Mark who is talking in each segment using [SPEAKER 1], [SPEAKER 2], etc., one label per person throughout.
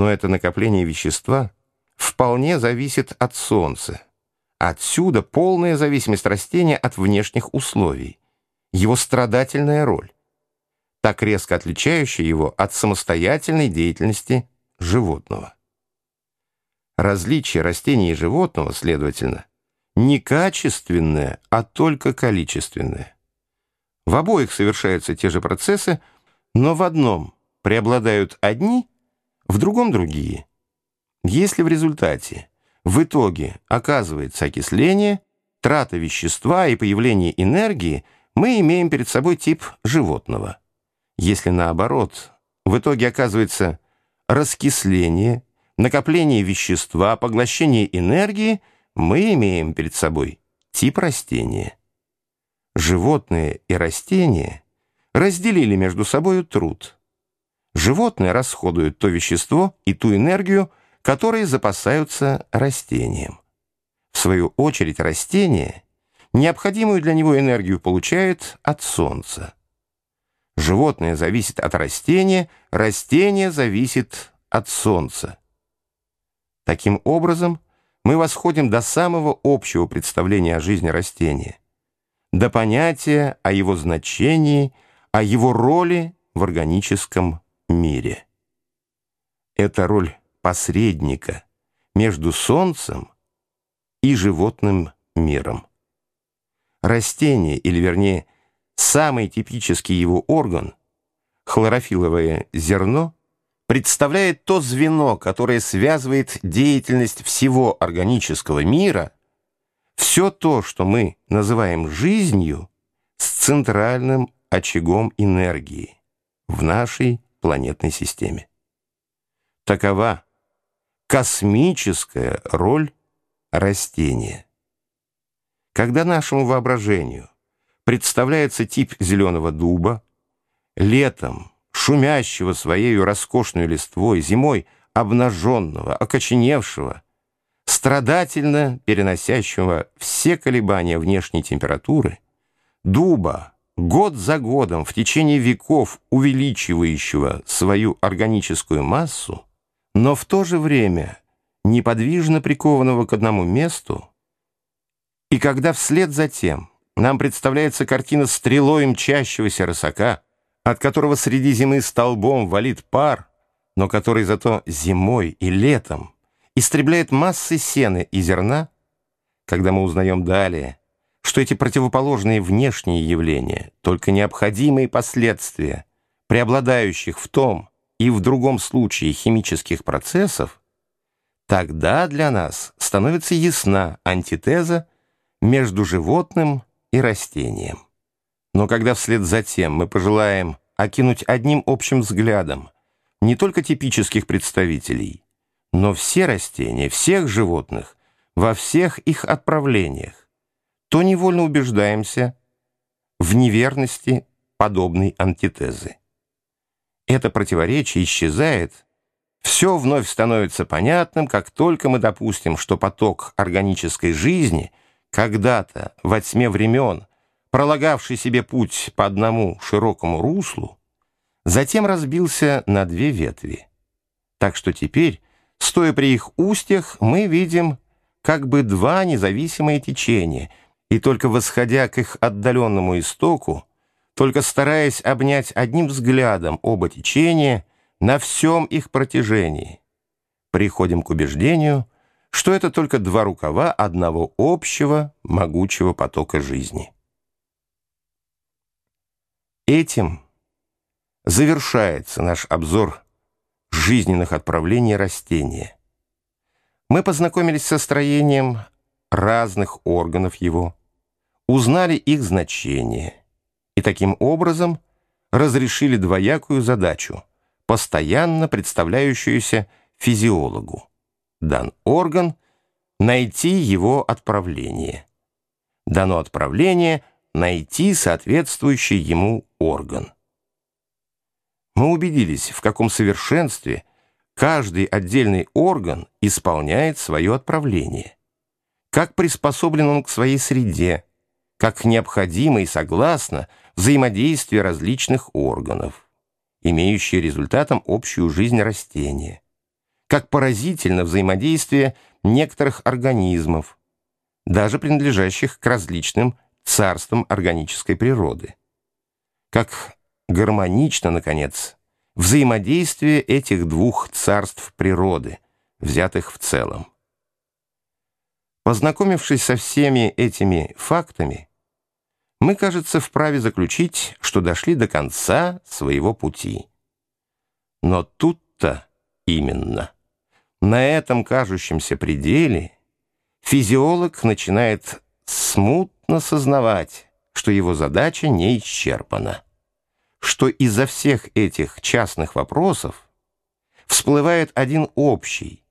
[SPEAKER 1] Но это накопление вещества вполне зависит от Солнца. Отсюда полная зависимость растения от внешних условий, его страдательная роль, так резко отличающая его от самостоятельной деятельности животного. Различие растения и животного, следовательно, не качественное, а только количественное. В обоих совершаются те же процессы, но в одном преобладают одни, в другом другие. Если в результате, в итоге оказывается окисление, трата вещества и появление энергии, мы имеем перед собой тип животного. Если наоборот, в итоге оказывается раскисление, накопление вещества, поглощение энергии, мы имеем перед собой тип растения. Животные и растения разделили между собой труд. Животные расходуют то вещество и ту энергию, которые запасаются растением. В свою очередь растение необходимую для него энергию получает от солнца. Животное зависит от растения, растение зависит от солнца. Таким образом, мы восходим до самого общего представления о жизни растения, до понятия о его значении, о его роли в органическом мире. Это роль посредника между Солнцем и животным миром. Растение, или вернее, самый типический его орган, хлорофиловое зерно, представляет то звено, которое связывает деятельность всего органического мира, все то, что мы называем жизнью, с центральным очагом энергии в нашей планетной системе. Такова космическая роль растения. Когда нашему воображению представляется тип зеленого дуба, летом шумящего своей роскошной листвой, зимой обнаженного, окоченевшего, страдательно переносящего все колебания внешней температуры, дуба, год за годом в течение веков увеличивающего свою органическую массу, но в то же время неподвижно прикованного к одному месту, и когда вслед за тем нам представляется картина стрелой мчащегося рысака, от которого среди зимы столбом валит пар, но который зато зимой и летом истребляет массы сена и зерна, когда мы узнаем далее, что эти противоположные внешние явления только необходимые последствия преобладающих в том, и в другом случае химических процессов, тогда для нас становится ясна антитеза между животным и растением. Но когда вслед за тем мы пожелаем окинуть одним общим взглядом не только типических представителей, но все растения, всех животных, во всех их отправлениях, то невольно убеждаемся в неверности подобной антитезы это противоречие исчезает, все вновь становится понятным, как только мы допустим, что поток органической жизни, когда-то во тьме времен, пролагавший себе путь по одному широкому руслу, затем разбился на две ветви. Так что теперь, стоя при их устьях, мы видим как бы два независимые течения, и только восходя к их отдаленному истоку, только стараясь обнять одним взглядом оба течения на всем их протяжении. Приходим к убеждению, что это только два рукава одного общего могучего потока жизни. Этим завершается наш обзор жизненных отправлений растения. Мы познакомились со строением разных органов его, узнали их значение – и таким образом разрешили двоякую задачу, постоянно представляющуюся физиологу. Дан орган — найти его отправление. Дано отправление — найти соответствующий ему орган. Мы убедились, в каком совершенстве каждый отдельный орган исполняет свое отправление, как приспособлен он к своей среде, как необходимо и согласно взаимодействие различных органов, имеющие результатом общую жизнь растения. как поразительно взаимодействие некоторых организмов, даже принадлежащих к различным царствам органической природы. Как гармонично, наконец, взаимодействие этих двух царств природы, взятых в целом. Познакомившись со всеми этими фактами, мы, кажется, вправе заключить, что дошли до конца своего пути. Но тут-то именно, на этом кажущемся пределе, физиолог начинает смутно сознавать, что его задача не исчерпана, что из-за всех этих частных вопросов всплывает один общий,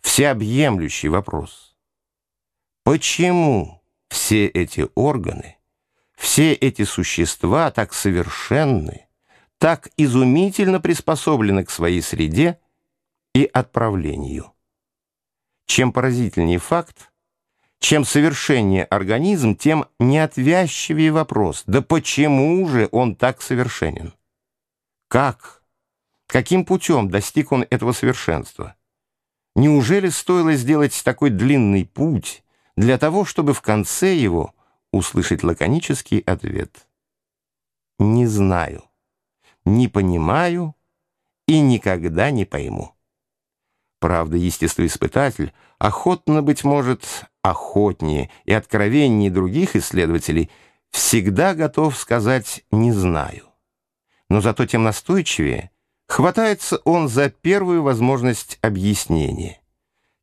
[SPEAKER 1] всеобъемлющий вопрос. Почему все эти органы, все эти существа так совершенны, так изумительно приспособлены к своей среде и отправлению? Чем поразительнее факт, чем совершеннее организм, тем неотвязчивее вопрос. Да почему же он так совершенен? Как? Каким путем достиг он этого совершенства? Неужели стоило сделать такой длинный путь для того, чтобы в конце его услышать лаконический ответ? Не знаю, не понимаю и никогда не пойму. Правда, естествоиспытатель охотно, быть может, охотнее и откровеннее других исследователей, всегда готов сказать «не знаю». Но зато тем настойчивее хватается он за первую возможность объяснения.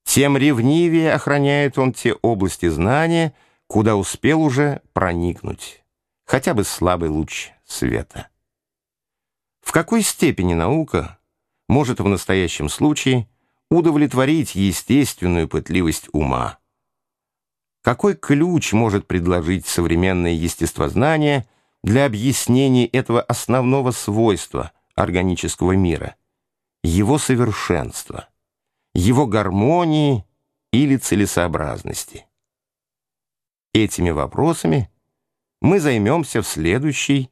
[SPEAKER 1] Тем ревнивее охраняет он те области знания, куда успел уже проникнуть, хотя бы слабый луч света. В какой степени наука может в настоящем случае удовлетворить естественную пытливость ума? Какой ключ может предложить современное естествознание для объяснения этого основного свойства органического мира, его совершенства, его гармонии или целесообразности? Этими вопросами мы займемся в следующей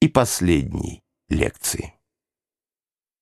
[SPEAKER 1] и последней лекции.